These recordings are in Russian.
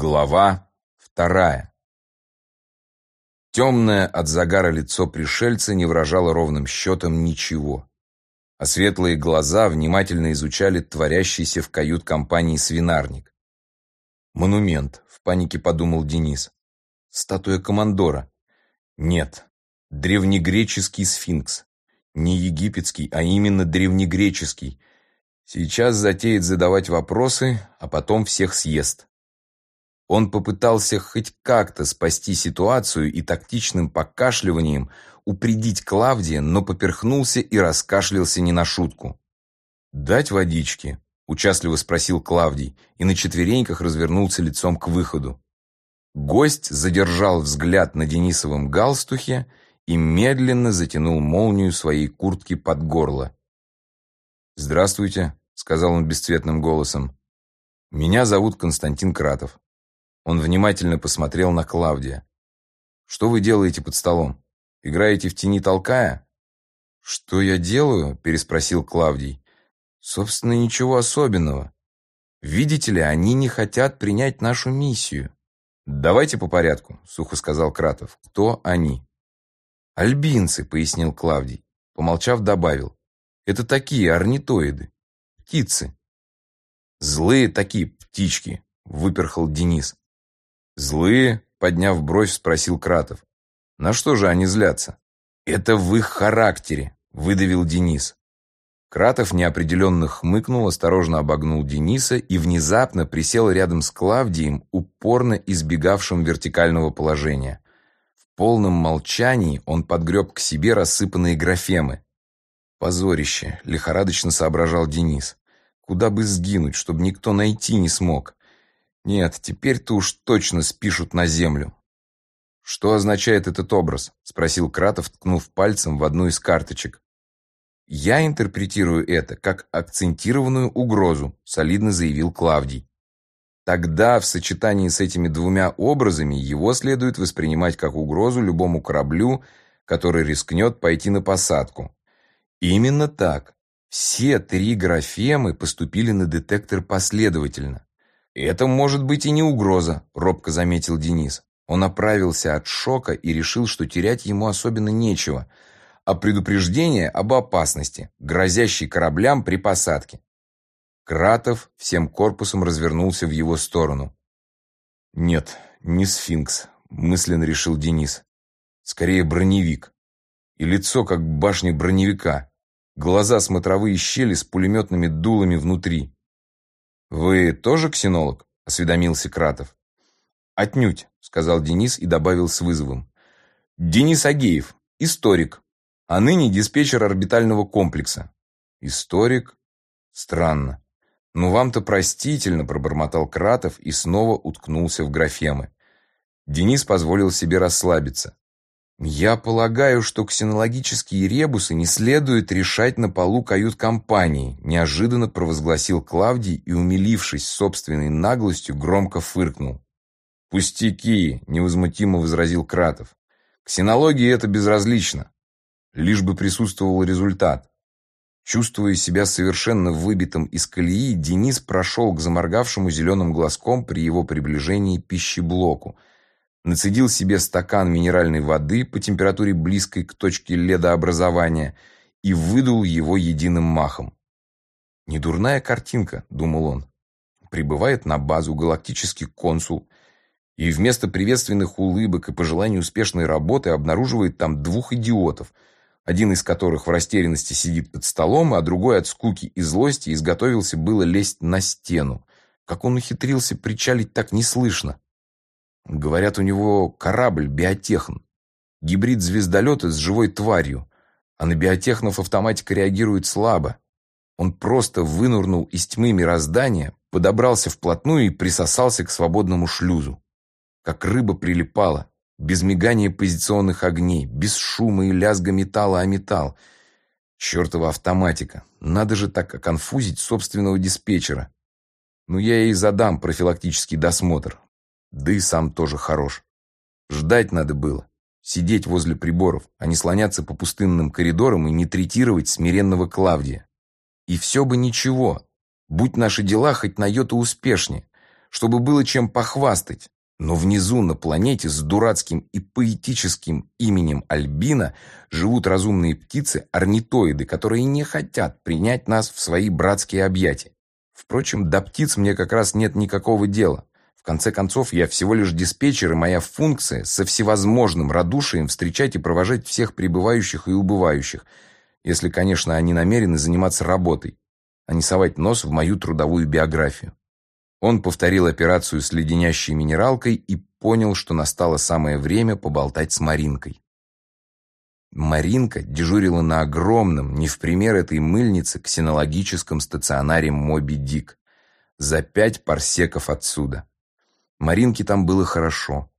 Глава вторая. Темное от загара лицо пришельца не выражало ровным счетом ничего, а светлые глаза внимательно изучали творящийся в кают-компании свинарник. «Монумент», — в панике подумал Денис. «Статуя командора». «Нет, древнегреческий сфинкс. Не египетский, а именно древнегреческий. Сейчас затеет задавать вопросы, а потом всех съест». Он попытался хоть как-то спасти ситуацию и тактичным покашливанием упредить Клавдия, но поперхнулся и раскашлялся не на шутку. «Дать водички?» – участливо спросил Клавдий и на четвереньках развернулся лицом к выходу. Гость задержал взгляд на Денисовом галстухе и медленно затянул молнию своей куртки под горло. «Здравствуйте», — сказал он бесцветным голосом. «Меня зовут Константин Кратов. Он внимательно посмотрел на Клавдия. «Что вы делаете под столом? Играете в тени толкая?» «Что я делаю?» – переспросил Клавдий. «Собственно, ничего особенного. Видите ли, они не хотят принять нашу миссию». «Давайте по порядку», – сухо сказал Кратов. «Кто они?» «Альбинцы», – пояснил Клавдий. Помолчав, добавил. «Это такие орнитоиды. Птицы». «Злые такие птички», – выперхал Денис. «Злые?» — подняв бровь, спросил Кратов. «На что же они злятся?» «Это в их характере», — выдавил Денис. Кратов неопределенно хмыкнул, осторожно обогнул Дениса и внезапно присел рядом с Клавдием, упорно избегавшим вертикального положения. В полном молчании он подгреб к себе рассыпанные графемы. «Позорище», — лихорадочно соображал Денис. «Куда бы сгинуть, чтобы никто найти не смог?» Нет, теперь-то уж точно спишут на землю. Что означает этот образ? Спросил Кратов, ткнув пальцем в одну из карточек. Я интерпретирую это как акцентированную угрозу, солидно заявил Клавдий. Тогда в сочетании с этими двумя образами его следует воспринимать как угрозу любому кораблю, который рискнет пойти на посадку. Именно так. Все три графемы поступили на детектор последовательно. «Это может быть и не угроза», — робко заметил Денис. Он оправился от шока и решил, что терять ему особенно нечего, а предупреждение об опасности, грозящей кораблям при посадке. Кратов всем корпусом развернулся в его сторону. «Нет, не сфинкс», — мысленно решил Денис. «Скорее броневик. И лицо, как башня броневика. Глаза смотровые щели с пулеметными дулами внутри. «Вы тоже ксенолог?» – осведомился Кратов. «Отнюдь», – сказал Денис и добавил с вызовом. «Денис Агеев, историк, а ныне диспетчер орбитального комплекса». «Историк? Странно. Ну, вам-то простительно», – пробормотал Кратов и снова уткнулся в графемы. Денис позволил себе расслабиться. «Я полагаю, что ксенологические ребусы не следует решать на полу кают-компании», неожиданно провозгласил Клавдий и, умилившись собственной наглостью, громко фыркнул. «Пустяки», — невозмутимо возразил Кратов. «Ксенологии это безразлично. Лишь бы присутствовал результат». Чувствуя себя совершенно выбитым из колеи, Денис прошел к заморгавшему зеленым глазком при его приближении пищеблоку — нацедил себе стакан минеральной воды по температуре близкой к точке ледообразования и выдул его единым махом. «Недурная картинка», — думал он. Прибывает на базу галактический консул и вместо приветственных улыбок и пожеланий успешной работы обнаруживает там двух идиотов, один из которых в растерянности сидит под столом, а другой от скуки и злости изготовился было лезть на стену. Как он ухитрился причалить так неслышно? Говорят, у него корабль биотехн. Гибрид звездолета с живой тварью. А на биотехнов автоматика реагирует слабо. Он просто вынурнул из тьмы мироздания, подобрался вплотную и присосался к свободному шлюзу. Как рыба прилипала, без мигания позиционных огней, без шума и лязга металла о металл. Чертова автоматика. Надо же так оконфузить собственного диспетчера. Ну, я ей задам профилактический досмотр. Да и сам тоже хорош. Ждать надо было. Сидеть возле приборов, а не слоняться по пустынным коридорам и не третировать смиренного Клавдия. И все бы ничего. Будь наши дела хоть на йоту успешнее. чтобы было чем похвастать. Но внизу на планете с дурацким и поэтическим именем Альбина живут разумные птицы-орнитоиды, которые не хотят принять нас в свои братские объятия. Впрочем, до птиц мне как раз нет никакого дела. В конце концов, я всего лишь диспетчер, и моя функция со всевозможным радушием встречать и провожать всех прибывающих и убывающих, если, конечно, они намерены заниматься работой, а не совать нос в мою трудовую биографию. Он повторил операцию с леденящей минералкой и понял, что настало самое время поболтать с Маринкой. Маринка дежурила на огромном, не в пример этой мыльнице, ксенологическом стационаре Моби Дик, за пять парсеков отсюда. Маринке там было хорошо.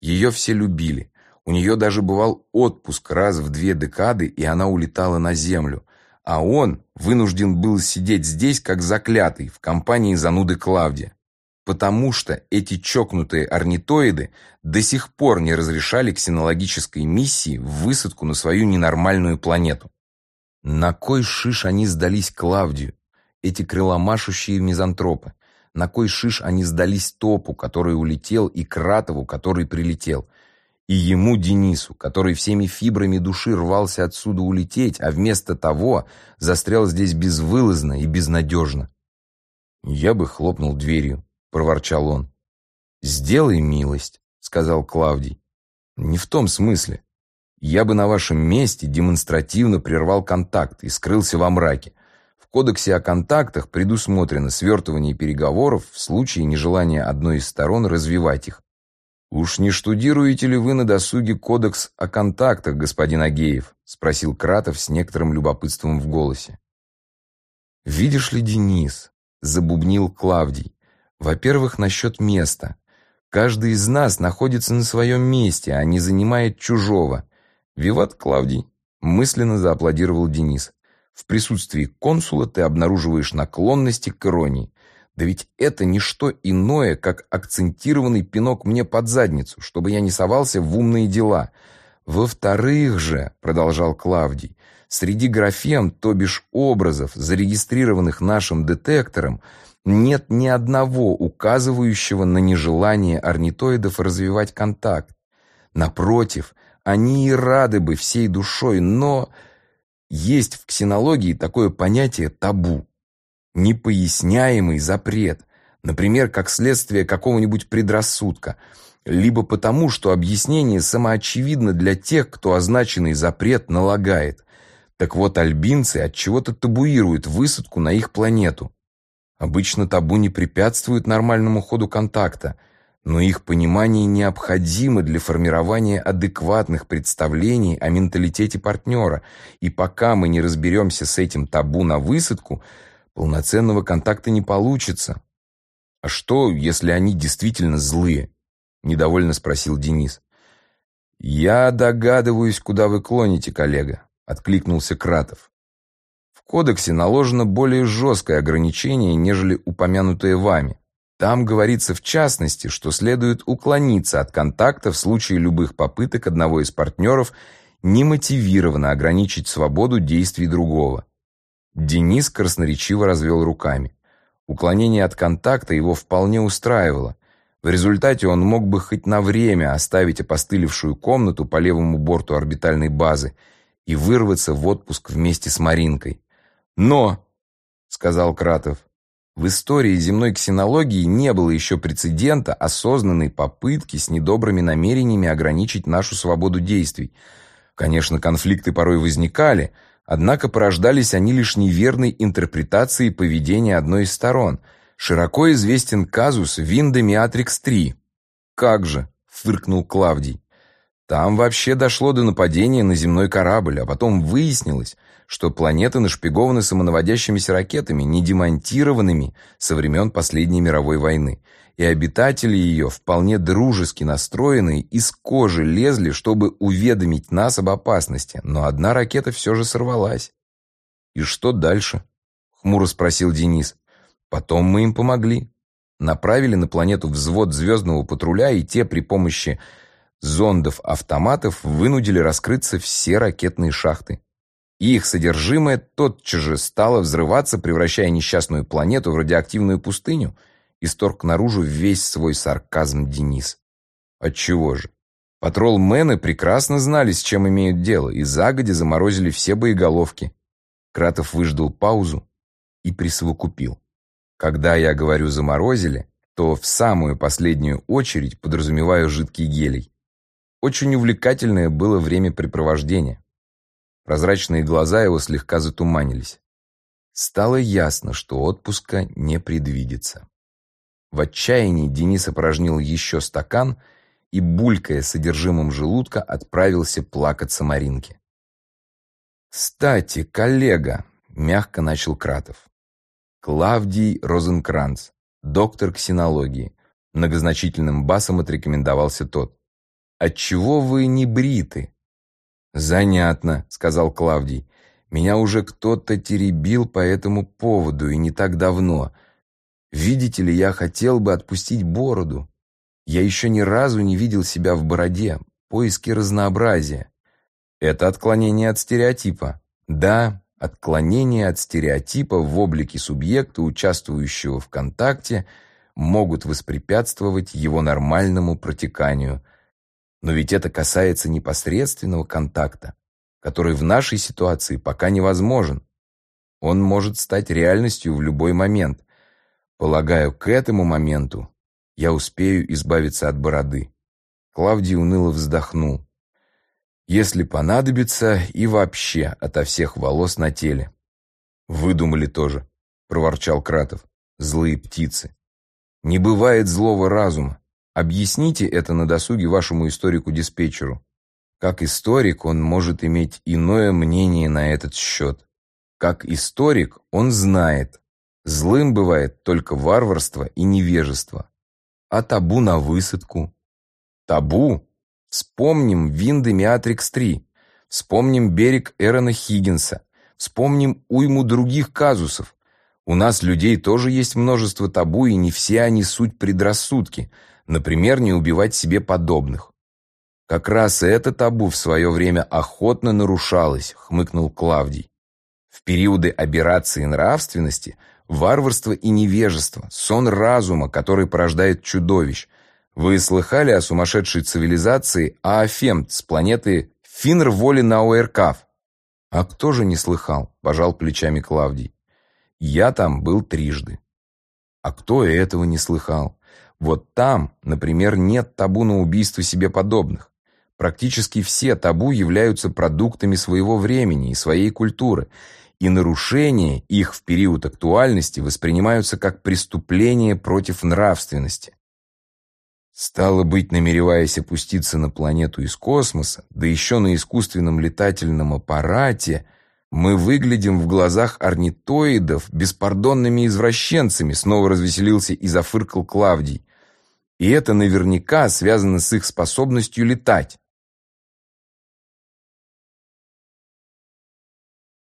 Ее все любили. У нее даже бывал отпуск раз в две декады, и она улетала на землю, а он вынужден был сидеть здесь как заклятый в компании зануды Клавдия, потому что эти чокнутые орнитоиды до сих пор не разрешали ксенологической миссии в высадку на свою ненормальную планету. На кой шиш они сдались Клавдию, эти крыломашущие мизантропы? На кой шиш они сдались Топу, который улетел, и Кратову, который прилетел? И ему, Денису, который всеми фибрами души рвался отсюда улететь, а вместо того застрял здесь безвылазно и безнадежно. «Я бы хлопнул дверью», — проворчал он. «Сделай милость», — сказал Клавдий. «Не в том смысле. Я бы на вашем месте демонстративно прервал контакт и скрылся во мраке. Кодексе о контактах предусмотрено свертывание переговоров в случае нежелания одной из сторон развивать их. «Уж не штудируете ли вы на досуге кодекс о контактах, господин Агеев?» — спросил Кратов с некоторым любопытством в голосе. «Видишь ли, Денис?» — забубнил Клавдий. «Во-первых, насчет места. Каждый из нас находится на своем месте, а не занимает чужого. Виват, Клавдий!» — мысленно зааплодировал Денис. «В присутствии консула ты обнаруживаешь наклонности к иронии. Да ведь это не что иное, как акцентированный пинок мне под задницу, чтобы я не совался в умные дела. Во-вторых же, продолжал Клавдий, среди графем, то бишь образов, зарегистрированных нашим детектором, нет ни одного указывающего на нежелание орнитоидов развивать контакт. Напротив, они и рады бы всей душой, но есть в ксенологии такое понятие табу непоясняемый запрет, например, как следствие какого-нибудь предрассудка, либо потому, что объяснение самоочевидно для тех, кто означенный запрет налагает. Так вот, альбинцы от чего-то табуируют высадку на их планету. Обычно табу не препятствует нормальному ходу контакта, но их понимание необходимо для формирования адекватных представлений о менталитете партнера, и пока мы не разберемся с этим табу на высадку – Полноценного контакта не получится. А что, если они действительно злые? Недовольно спросил Денис. Я догадываюсь, куда вы клоните, коллега, откликнулся Кратов. В кодексе наложено более жесткое ограничение, нежели упомянутое вами. Там говорится в частности, что следует уклониться от контакта в случае любых попыток одного из партнеров немотивированно ограничить свободу действий другого. Денис красноречиво развел руками. Уклонение от контакта его вполне устраивало. В результате он мог бы хоть на время оставить опостылевшую комнату по левому борту орбитальной базы и вырваться в отпуск вместе с Маринкой. «Но», — сказал Кратов, — «в истории земной ксенологии не было еще прецедента осознанной попытки с недобрыми намерениями ограничить нашу свободу действий. Конечно, конфликты порой возникали, — Однако порождались они лишь неверной интерпретацией поведения одной из сторон. Широко известен казус Винда Миатрикс-3. «Как же!» — фыркнул Клавдий. «Там вообще дошло до нападения на земной корабль, а потом выяснилось, что планета нашпигована самонаводящимися ракетами, не демонтированными со времен последней мировой войны и обитатели ее, вполне дружески настроенные, из кожи лезли, чтобы уведомить нас об опасности, но одна ракета все же сорвалась. «И что дальше?» — хмуро спросил Денис. «Потом мы им помогли. Направили на планету взвод звездного патруля, и те при помощи зондов-автоматов вынудили раскрыться все ракетные шахты. И их содержимое тотчас же стало взрываться, превращая несчастную планету в радиоактивную пустыню — исторг наружу весь свой сарказм Денис. Отчего же? Патрол-мены прекрасно знали, с чем имеют дело, и загоди заморозили все боеголовки. Кратов выждал паузу и присовокупил. Когда я говорю «заморозили», то в самую последнюю очередь подразумеваю жидкий гелий. Очень увлекательное было времяпрепровождение. Прозрачные глаза его слегка затуманились. Стало ясно, что отпуска не предвидится. В отчаянии Денис опорожнил еще стакан и, булькая содержимым желудка, отправился плакаться Маринке. «Кстати, коллега», — мягко начал Кратов, — «Клавдий Розенкранц, доктор ксенологии», — многозначительным басом отрекомендовался тот. «Отчего вы не бриты?» «Занятно», — сказал Клавдий. «Меня уже кто-то теребил по этому поводу, и не так давно. Видите ли, я хотел бы отпустить бороду. Я еще ни разу не видел себя в бороде. Поиски разнообразия. Это отклонение от стереотипа. Да, отклонение от стереотипа в облике субъекта, участвующего в контакте, могут воспрепятствовать его нормальному протеканию. Но ведь это касается непосредственного контакта, который в нашей ситуации пока невозможен. Он может стать реальностью в любой момент. Полагаю, к этому моменту я успею избавиться от бороды. Клавдий уныло вздохнул если понадобится, и вообще ото всех волос на теле. «Выдумали тоже», — проворчал Кратов. «Злые птицы. Не бывает злого разума. Объясните это на досуге вашему историку-диспетчеру. Как историк он может иметь иное мнение на этот счет. Как историк он знает, злым бывает только варварство и невежество. А табу на высадку? Табу Вспомним Винды Миатрикс-3. Вспомним берег Эрона Хиггинса. Вспомним уйму других казусов. У нас, людей, тоже есть множество табу, и не все они суть предрассудки. Например, не убивать себе подобных. Как раз это табу в свое время охотно нарушалось, хмыкнул Клавдий. В периоды аберрации нравственности, варварство и невежество, сон разума, который порождает чудовищ, вы слыхали о сумасшедшей цивилизации Аафемт с планеты Финр-Воли на Уэркав? А кто же не слыхал? Пожал плечами Клавдий. Я там был трижды. А кто и этого не слыхал? Вот там, например, нет табу на убийство себе подобных. Практически все табу являются продуктами своего времени и своей культуры, и нарушения их в период актуальности воспринимаются как преступление против нравственности. Стало быть, намереваясь опуститься на планету из космоса, да еще на искусственном летательном аппарате, мы выглядим в глазах орнитоидов беспардонными извращенцами, снова развеселился и зафыркал Клавдий. И это наверняка связано с их способностью летать.